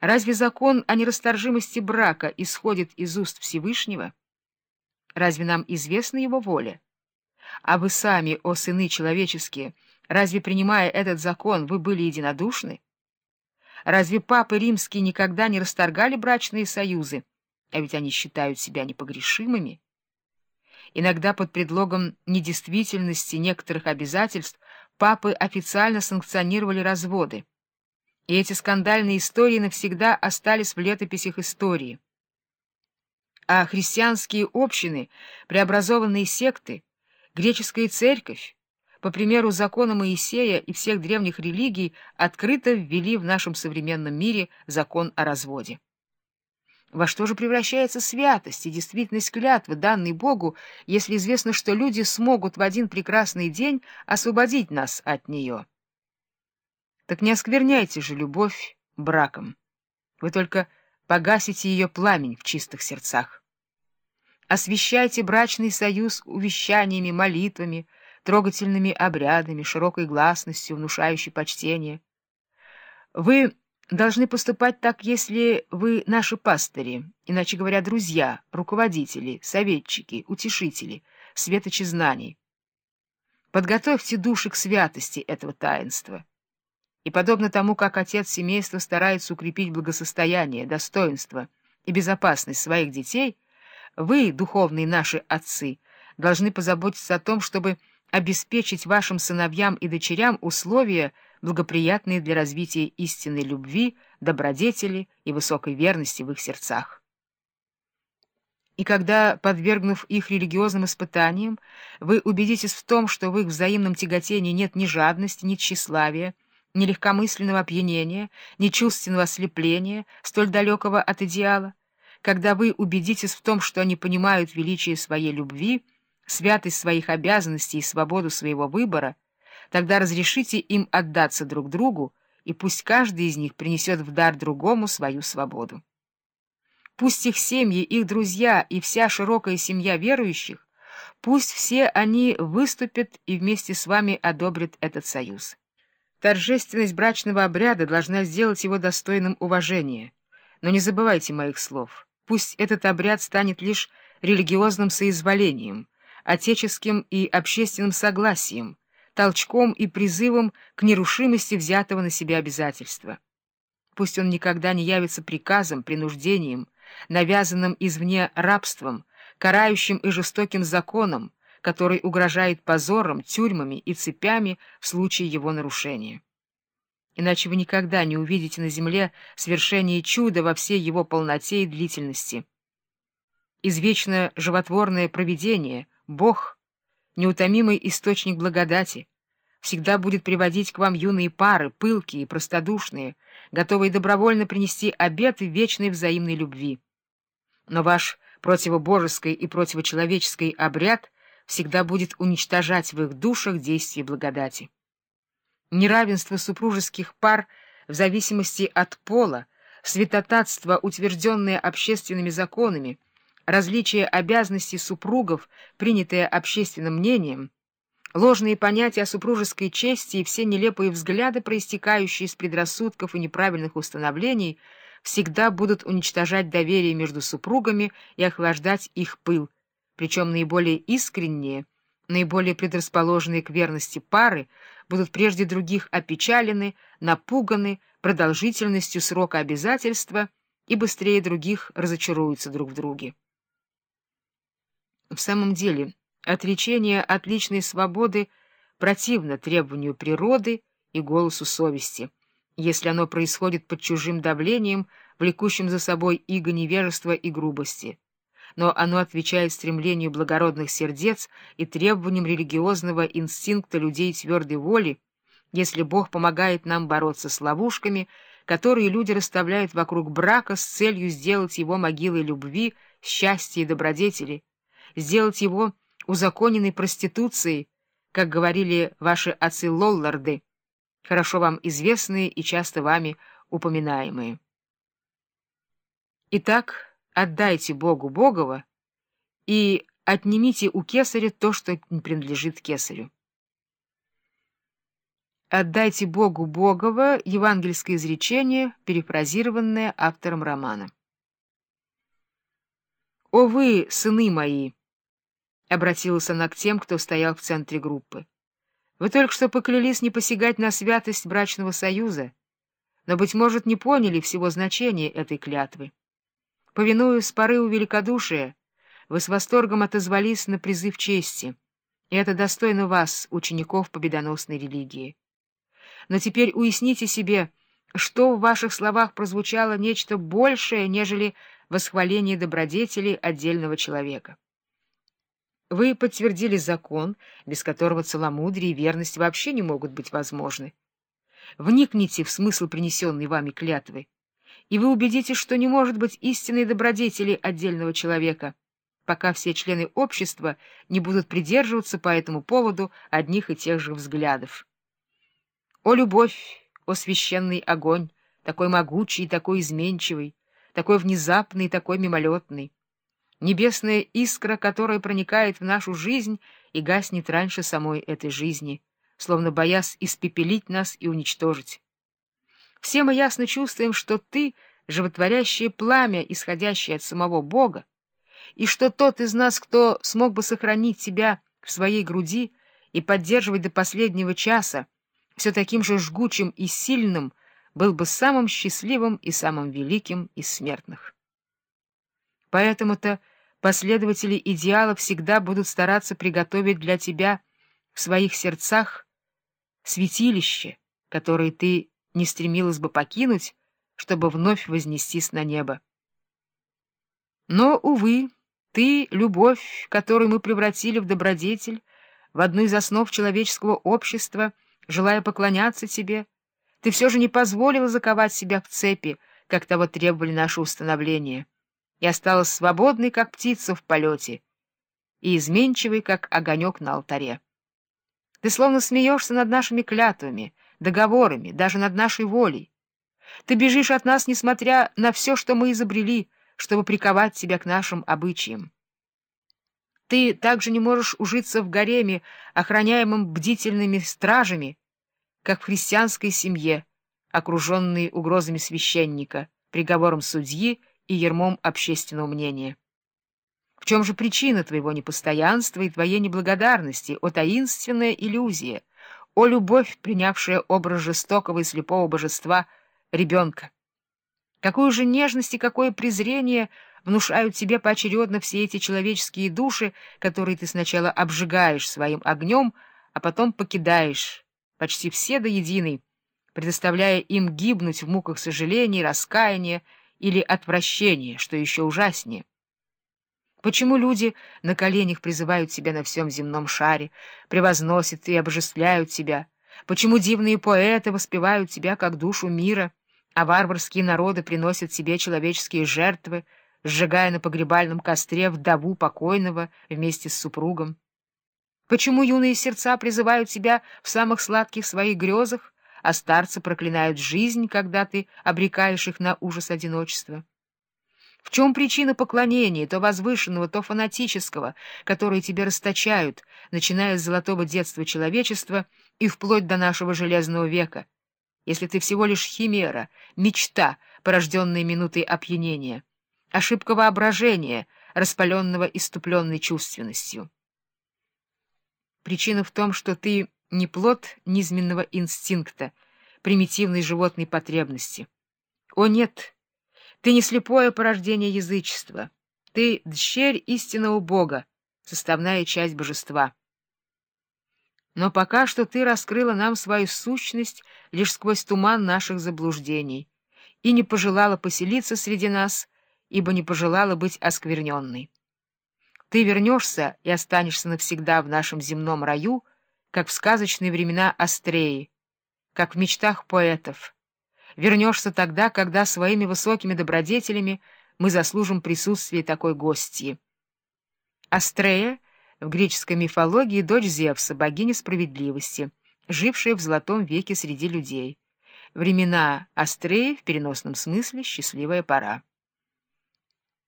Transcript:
Разве закон о нерасторжимости брака исходит из уст Всевышнего? Разве нам известна его воля? А вы сами, о сыны человеческие, разве, принимая этот закон, вы были единодушны? Разве папы римские никогда не расторгали брачные союзы, а ведь они считают себя непогрешимыми? Иногда под предлогом недействительности некоторых обязательств папы официально санкционировали разводы. И эти скандальные истории навсегда остались в летописях истории. А христианские общины, преобразованные секты, греческая церковь, по примеру закона Моисея и всех древних религий, открыто ввели в нашем современном мире закон о разводе. Во что же превращается святость и действительность клятвы, данной Богу, если известно, что люди смогут в один прекрасный день освободить нас от нее? Так не оскверняйте же любовь браком. Вы только погасите ее пламень в чистых сердцах. Освящайте брачный союз увещаниями, молитвами, трогательными обрядами, широкой гласностью, внушающей почтение. Вы должны поступать так, если вы наши пастыри, иначе говоря, друзья, руководители, советчики, утешители, светочи знаний. Подготовьте души к святости этого таинства. И подобно тому, как отец семейства старается укрепить благосостояние, достоинство и безопасность своих детей, вы, духовные наши отцы, должны позаботиться о том, чтобы обеспечить вашим сыновьям и дочерям условия, благоприятные для развития истинной любви, добродетели и высокой верности в их сердцах. И когда, подвергнув их религиозным испытаниям, вы убедитесь в том, что в их взаимном тяготении нет ни жадности, ни тщеславия, ни легкомысленного опьянения, ни чувственного ослепления, столь далекого от идеала, когда вы убедитесь в том, что они понимают величие своей любви, святость своих обязанностей и свободу своего выбора, тогда разрешите им отдаться друг другу, и пусть каждый из них принесет в дар другому свою свободу. Пусть их семьи, их друзья и вся широкая семья верующих, пусть все они выступят и вместе с вами одобрят этот союз. Торжественность брачного обряда должна сделать его достойным уважения. Но не забывайте моих слов. Пусть этот обряд станет лишь религиозным соизволением, отеческим и общественным согласием, толчком и призывом к нерушимости взятого на себя обязательства. Пусть он никогда не явится приказом, принуждением, навязанным извне рабством, карающим и жестоким законом, который угрожает позором, тюрьмами и цепями в случае его нарушения. Иначе вы никогда не увидите на земле свершение чуда во всей его полноте и длительности. Извечно животворное провидение, Бог, неутомимый источник благодати, всегда будет приводить к вам юные пары, пылкие, простодушные, готовые добровольно принести обеты вечной взаимной любви. Но ваш противобожеский и противочеловеческий обряд — всегда будет уничтожать в их душах действие благодати. Неравенство супружеских пар в зависимости от пола, святотатство, утвержденное общественными законами, различие обязанностей супругов, принятое общественным мнением, ложные понятия о супружеской чести и все нелепые взгляды, проистекающие из предрассудков и неправильных установлений, всегда будут уничтожать доверие между супругами и охлаждать их пыл, причем наиболее искренние, наиболее предрасположенные к верности пары будут прежде других опечалены, напуганы продолжительностью срока обязательства и быстрее других разочаруются друг в друге. В самом деле, отречение от личной свободы противно требованию природы и голосу совести, если оно происходит под чужим давлением, влекущим за собой иго невежества и грубости но оно отвечает стремлению благородных сердец и требованиям религиозного инстинкта людей твердой воли, если Бог помогает нам бороться с ловушками, которые люди расставляют вокруг брака с целью сделать его могилой любви, счастья и добродетели, сделать его узаконенной проституцией, как говорили ваши отцы-лолларды, хорошо вам известные и часто вами упоминаемые. Итак, отдайте Богу Богова и отнимите у кесаря то, что принадлежит кесарю. Отдайте Богу Богово евангельское изречение, перефразированное автором романа. «О вы, сыны мои!» — обратилась она к тем, кто стоял в центре группы. «Вы только что поклялись не посягать на святость брачного союза, но, быть может, не поняли всего значения этой клятвы. Повинуясь порыву великодушия, вы с восторгом отозвались на призыв чести, и это достойно вас, учеников победоносной религии. Но теперь уясните себе, что в ваших словах прозвучало нечто большее, нежели восхваление добродетели отдельного человека. Вы подтвердили закон, без которого целомудрие и верность вообще не могут быть возможны. Вникните в смысл принесенной вами клятвы, и вы убедитесь, что не может быть истинной добродетели отдельного человека, пока все члены общества не будут придерживаться по этому поводу одних и тех же взглядов. О любовь, о священный огонь, такой могучий такой изменчивый, такой внезапный такой мимолетный! Небесная искра, которая проникает в нашу жизнь и гаснет раньше самой этой жизни, словно боясь испепелить нас и уничтожить. Все мы ясно чувствуем, что ты — животворящее пламя, исходящее от самого Бога, и что тот из нас, кто смог бы сохранить тебя в своей груди и поддерживать до последнего часа, все таким же жгучим и сильным, был бы самым счастливым и самым великим из смертных. Поэтому-то последователи идеала всегда будут стараться приготовить для тебя в своих сердцах святилище, которое ты не стремилась бы покинуть, чтобы вновь вознестись на небо. Но, увы, ты — любовь, которую мы превратили в добродетель, в одну из основ человеческого общества — желая поклоняться тебе, ты все же не позволила заковать себя в цепи, как того требовали наши установления, и осталась свободной, как птица в полете, и изменчивой, как огонек на алтаре. Ты словно смеешься над нашими клятвами, договорами, даже над нашей волей. Ты бежишь от нас, несмотря на все, что мы изобрели, чтобы приковать тебя к нашим обычаям. Ты также не можешь ужиться в гареме, охраняемом бдительными стражами, как в христианской семье, окруженной угрозами священника, приговором судьи и ермом общественного мнения. В чем же причина твоего непостоянства и твоей неблагодарности, о таинственная иллюзия, о любовь, принявшая образ жестокого и слепого божества ребенка? Какую же нежность и какое презрение внушают тебе поочередно все эти человеческие души, которые ты сначала обжигаешь своим огнем, а потом покидаешь, почти все до единой, предоставляя им гибнуть в муках сожаления, раскаяния или отвращения, что еще ужаснее. Почему люди на коленях призывают тебя на всем земном шаре, превозносят и обожествляют тебя? Почему дивные поэты воспевают тебя как душу мира, а варварские народы приносят себе человеческие жертвы, сжигая на погребальном костре вдову покойного вместе с супругом? Почему юные сердца призывают тебя в самых сладких своих грезах, а старцы проклинают жизнь, когда ты обрекаешь их на ужас одиночества? В чем причина поклонения, то возвышенного, то фанатического, которые тебе расточают, начиная с золотого детства человечества и вплоть до нашего железного века, если ты всего лишь химера, мечта, порожденная минутой опьянения, ошибка воображения, распаленного иступленной чувственностью? Причина в том, что ты не плод низменного инстинкта, примитивной животной потребности. О нет, ты не слепое порождение язычества, ты дщерь истинного Бога, составная часть божества. Но пока что ты раскрыла нам свою сущность лишь сквозь туман наших заблуждений и не пожелала поселиться среди нас, ибо не пожелала быть оскверненной. Ты вернешься и останешься навсегда в нашем земном раю, как в сказочные времена Астреи, как в мечтах поэтов. Вернешься тогда, когда своими высокими добродетелями мы заслужим присутствие такой гостьи. Астрея в греческой мифологии дочь Зевса, богиня справедливости, жившая в золотом веке среди людей. Времена Астреи в переносном смысле счастливая пора.